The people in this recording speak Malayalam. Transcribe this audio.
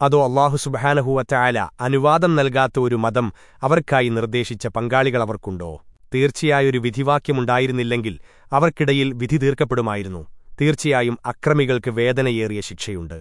അതോ അള്ളാഹു സുബഹാനഹുവറ്റായാല അനുവാദം നൽകാത്ത ഒരു മതം അവർക്കായി നിർദ്ദേശിച്ച പങ്കാളികളവർക്കുണ്ടോ തീർച്ചയായൊരു വിധിവാക്യമുണ്ടായിരുന്നില്ലെങ്കിൽ അവർക്കിടയിൽ വിധി തീർക്കപ്പെടുമായിരുന്നു. തീർച്ചയായും അക്രമികൾക്ക് വേദനയേറിയ ശിക്ഷയുണ്ട്.